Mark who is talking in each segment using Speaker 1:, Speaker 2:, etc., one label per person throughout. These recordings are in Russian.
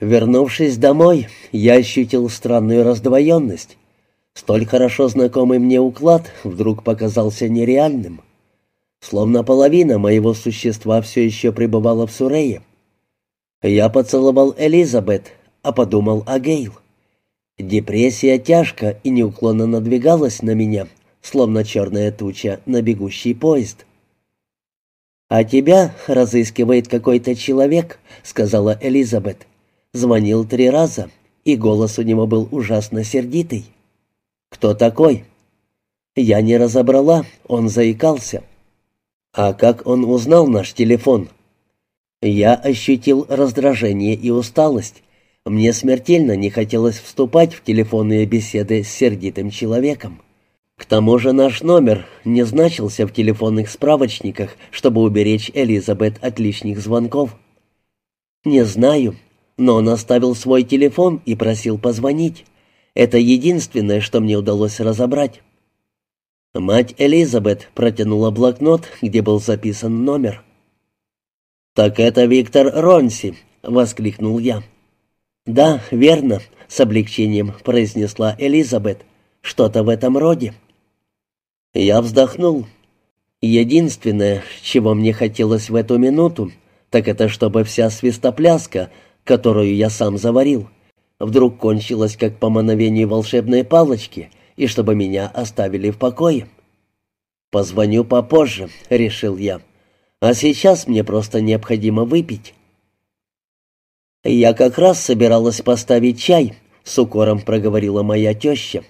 Speaker 1: Вернувшись домой, я ощутил странную раздвоенность. Столь хорошо знакомый мне уклад вдруг показался нереальным. Словно половина моего существа все еще пребывала в Сурее. Я поцеловал Элизабет, а подумал о Гейл. Депрессия тяжко и неуклонно надвигалась на меня, словно черная туча на бегущий поезд. «А тебя разыскивает какой-то человек», — сказала Элизабет. Звонил три раза, и голос у него был ужасно сердитый. «Кто такой?» Я не разобрала, он заикался. «А как он узнал наш телефон?» Я ощутил раздражение и усталость. Мне смертельно не хотелось вступать в телефонные беседы с сердитым человеком. К тому же наш номер не значился в телефонных справочниках, чтобы уберечь Элизабет от лишних звонков. «Не знаю, но он оставил свой телефон и просил позвонить. Это единственное, что мне удалось разобрать. Мать Элизабет протянула блокнот, где был записан номер. «Так это Виктор Ронси!» — воскликнул я. «Да, верно», — с облегчением произнесла Элизабет. «Что-то в этом роде». Я вздохнул. Единственное, чего мне хотелось в эту минуту, так это чтобы вся свистопляска, которую я сам заварил, вдруг кончилась как по мановению волшебной палочки, и чтобы меня оставили в покое. «Позвоню попозже», — решил я. «А сейчас мне просто необходимо выпить». «Я как раз собиралась поставить чай», — с укором проговорила моя теща.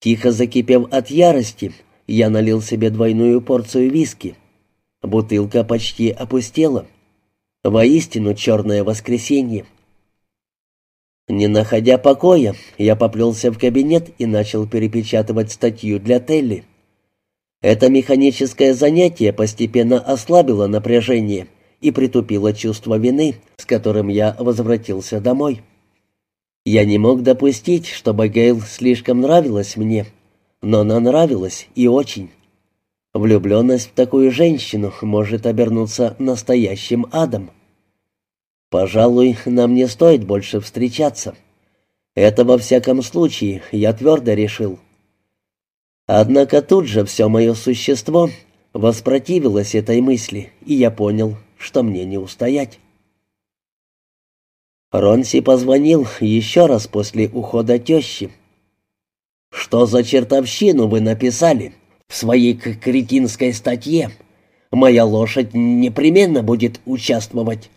Speaker 1: Тихо закипев от ярости, я налил себе двойную порцию виски. Бутылка почти опустела. Воистину черное воскресенье. Не находя покоя, я поплелся в кабинет и начал перепечатывать статью для Телли. Это механическое занятие постепенно ослабило напряжение и притупило чувство вины, с которым я возвратился домой. Я не мог допустить, чтобы Гейл слишком нравилась мне, но она нравилась и очень. Влюбленность в такую женщину может обернуться настоящим адом. Пожалуй, нам не стоит больше встречаться. Это во всяком случае я твердо решил. Однако тут же все мое существо воспротивилось этой мысли, и я понял, что мне не устоять. Ронси позвонил еще раз после ухода тещи. «Что за чертовщину вы написали в своей кретинской статье? Моя лошадь непременно будет участвовать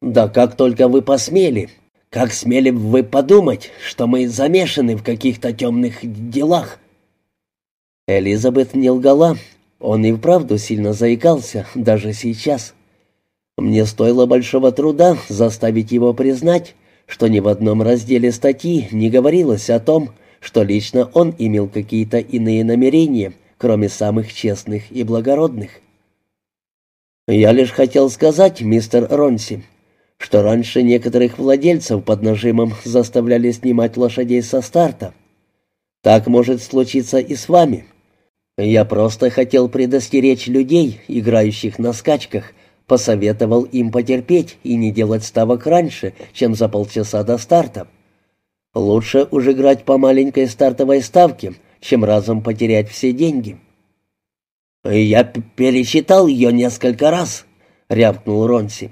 Speaker 1: «Да как только вы посмели! Как смели вы подумать, что мы замешаны в каких-то темных делах?» Элизабет не лгала. Он и вправду сильно заикался, даже сейчас. Мне стоило большого труда заставить его признать, что ни в одном разделе статьи не говорилось о том, что лично он имел какие-то иные намерения, кроме самых честных и благородных. «Я лишь хотел сказать, мистер Ронси, что раньше некоторых владельцев под нажимом заставляли снимать лошадей со старта. Так может случиться и с вами. Я просто хотел предостеречь людей, играющих на скачках, посоветовал им потерпеть и не делать ставок раньше, чем за полчаса до старта. Лучше уже играть по маленькой стартовой ставке, чем разом потерять все деньги. «Я перечитал ее несколько раз», — рявкнул Ронси.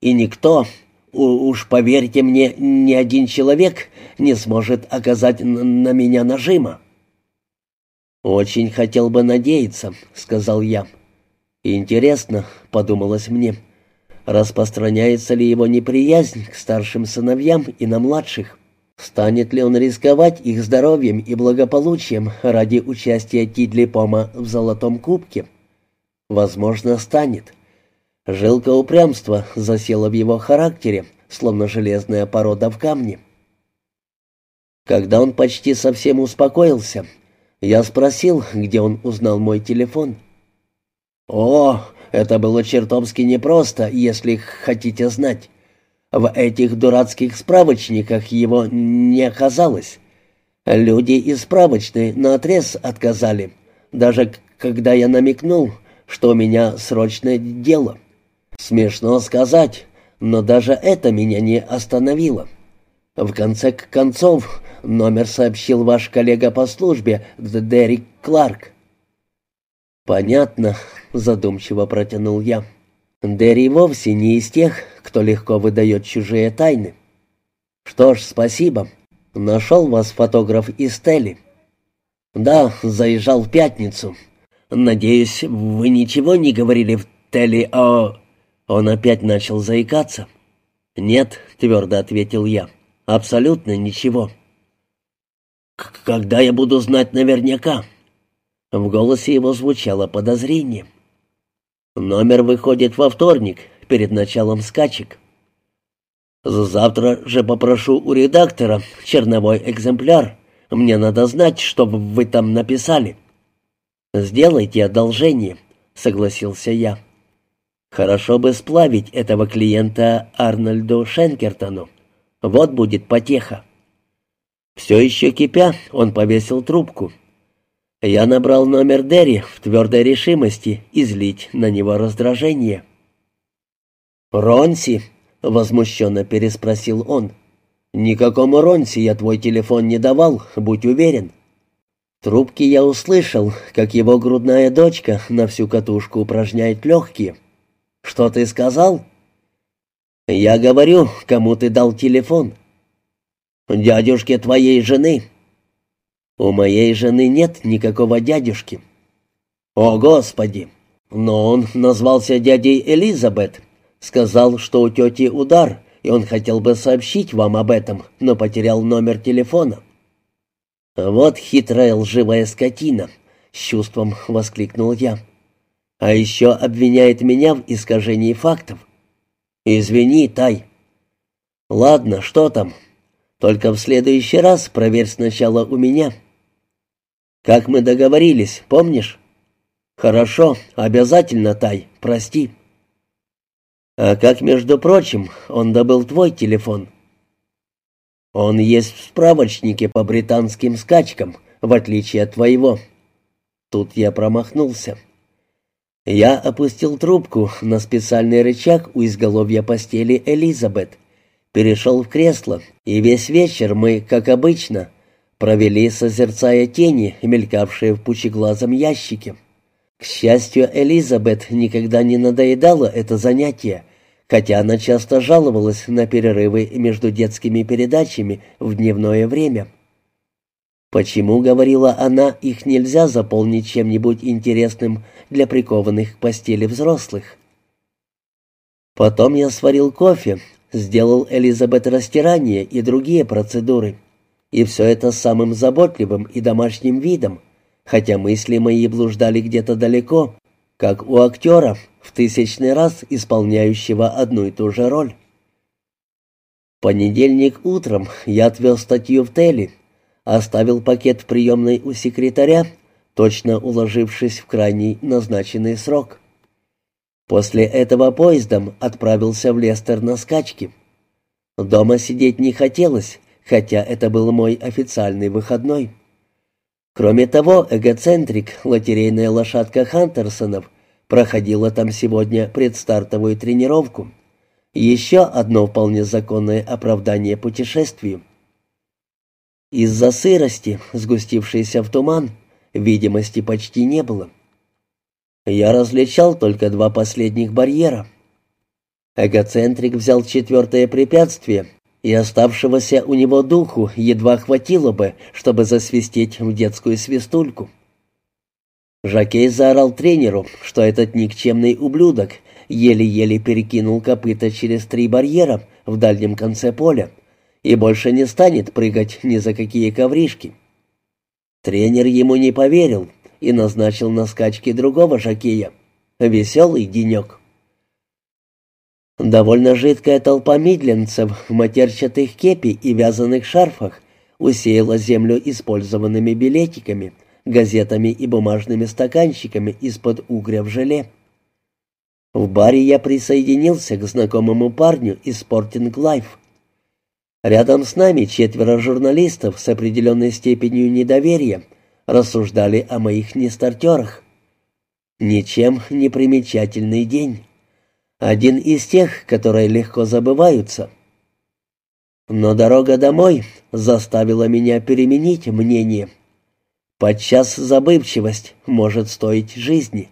Speaker 1: И никто, уж поверьте мне, ни один человек не сможет оказать на меня нажима. «Очень хотел бы надеяться», — сказал я. «Интересно», — подумалось мне, — «распространяется ли его неприязнь к старшим сыновьям и на младших? Станет ли он рисковать их здоровьем и благополучием ради участия Тидли Пома в Золотом Кубке? Возможно, станет. Жилка упрямства засела в его характере, словно железная порода в камне. Когда он почти совсем успокоился, я спросил, где он узнал мой телефон. «О, это было чертовски непросто, если хотите знать. В этих дурацких справочниках его не оказалось. Люди из справочной наотрез отказали, даже когда я намекнул, что у меня срочное дело». Смешно сказать, но даже это меня не остановило. В конце концов, номер сообщил ваш коллега по службе, Дерек Кларк. «Понятно», — задумчиво протянул я. «Дерри вовсе не из тех, кто легко выдает чужие тайны. Что ж, спасибо. Нашел вас фотограф из Телли». «Да, заезжал в пятницу. Надеюсь, вы ничего не говорили в Телли о...» Он опять начал заикаться. «Нет», — твердо ответил я, — «абсолютно ничего». «Когда я буду знать наверняка?» В голосе его звучало подозрение. «Номер выходит во вторник, перед началом скачек. Завтра же попрошу у редактора черновой экземпляр. Мне надо знать, что вы там написали». «Сделайте одолжение», — согласился я. Хорошо бы сплавить этого клиента Арнольду Шенкертону. Вот будет потеха. Все еще кипя, он повесил трубку. Я набрал номер Дерри в твердой решимости излить на него раздражение. «Ронси?» — возмущенно переспросил он. «Никакому Ронси я твой телефон не давал, будь уверен». В трубке я услышал, как его грудная дочка на всю катушку упражняет легкие — «Что ты сказал?» «Я говорю, кому ты дал телефон». «Дядюшке твоей жены». «У моей жены нет никакого дядюшки». «О, Господи!» Но он назвался дядей Элизабет. Сказал, что у тети удар, и он хотел бы сообщить вам об этом, но потерял номер телефона. «Вот хитрая лживая скотина!» — с чувством воскликнул я. А еще обвиняет меня в искажении фактов. Извини, Тай. Ладно, что там? Только в следующий раз проверь сначала у меня. Как мы договорились, помнишь? Хорошо, обязательно, Тай, прости. А как, между прочим, он добыл твой телефон? Он есть в справочнике по британским скачкам, в отличие от твоего. Тут я промахнулся. Я опустил трубку на специальный рычаг у изголовья постели Элизабет, перешел в кресло, и весь вечер мы, как обычно, провели, созерцая тени, мелькавшие в пучеглазом ящике. К счастью, Элизабет никогда не надоедало это занятие, хотя она часто жаловалась на перерывы между детскими передачами в дневное время. Почему, говорила она, их нельзя заполнить чем-нибудь интересным для прикованных к постели взрослых? Потом я сварил кофе, сделал Элизабет растирание и другие процедуры. И все это самым заботливым и домашним видом, хотя мысли мои блуждали где-то далеко, как у актера, в тысячный раз исполняющего одну и ту же роль. В понедельник утром я отвез статью в Телли, оставил пакет в приемной у секретаря, точно уложившись в крайний назначенный срок. После этого поездом отправился в Лестер на скачки. Дома сидеть не хотелось, хотя это был мой официальный выходной. Кроме того, эгоцентрик, лотерейная лошадка Хантерсонов, проходила там сегодня предстартовую тренировку. Еще одно вполне законное оправдание путешествию. Из-за сырости, сгустившейся в туман, видимости почти не было. Я различал только два последних барьера. Эгоцентрик взял четвертое препятствие, и оставшегося у него духу едва хватило бы, чтобы засвистеть в детскую свистульку. Жакей заорал тренеру, что этот никчемный ублюдок еле-еле перекинул копыта через три барьера в дальнем конце поля, и больше не станет прыгать ни за какие ковришки. Тренер ему не поверил и назначил на скачки другого жокея. Веселый денек. Довольно жидкая толпа мидленцев в матерчатых кепи и вязаных шарфах усеяла землю использованными билетиками, газетами и бумажными стаканчиками из-под угря в желе. В баре я присоединился к знакомому парню из Sporting Life. Рядом с нами четверо журналистов с определенной степенью недоверия рассуждали о моих нестартерах. Ничем не примечательный день. Один из тех, которые легко забываются. Но дорога домой заставила меня переменить мнение. Подчас забывчивость может стоить жизни.